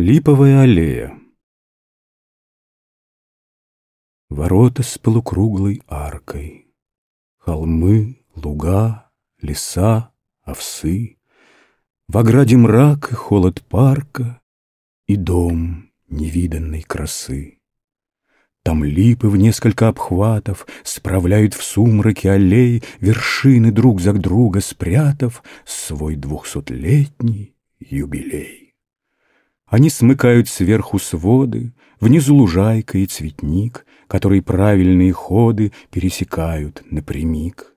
Липовая аллея Ворота с полукруглой аркой, Холмы, луга, леса, овсы, В ограде мрак и холод парка И дом невиданной красы. Там липы в несколько обхватов Справляют в сумраке аллей Вершины друг за друга спрятав Свой двухсотлетний юбилей. Они смыкают сверху своды, Внизу лужайка и цветник, Который правильные ходы Пересекают напрямик.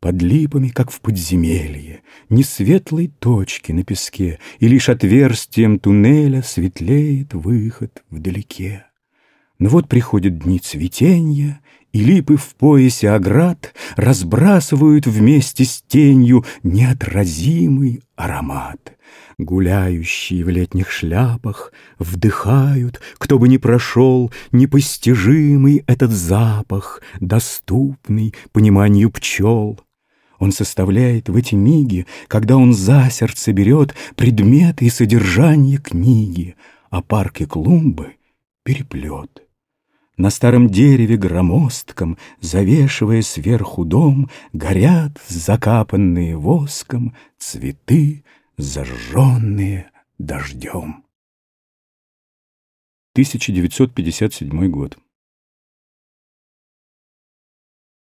Под липами, как в подземелье, Ни светлой точки на песке, И лишь отверстием туннеля Светлеет выход вдалеке. Но вот приходят дни цветенья, И липы в поясе оград Разбрасывают вместе с тенью Неотразимый аромат. Гуляющие в летних шляпах Вдыхают, кто бы ни прошел, Непостижимый этот запах, Доступный пониманию пчел. Он составляет в эти миги, Когда он за сердце берет Предметы и содержание книги, А парки клумбы переплет. На старом дереве громоздком, Завешивая сверху дом, Горят закапанные воском Цветы, зажженные дождем. 1957 год.